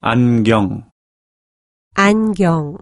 안경. 안경.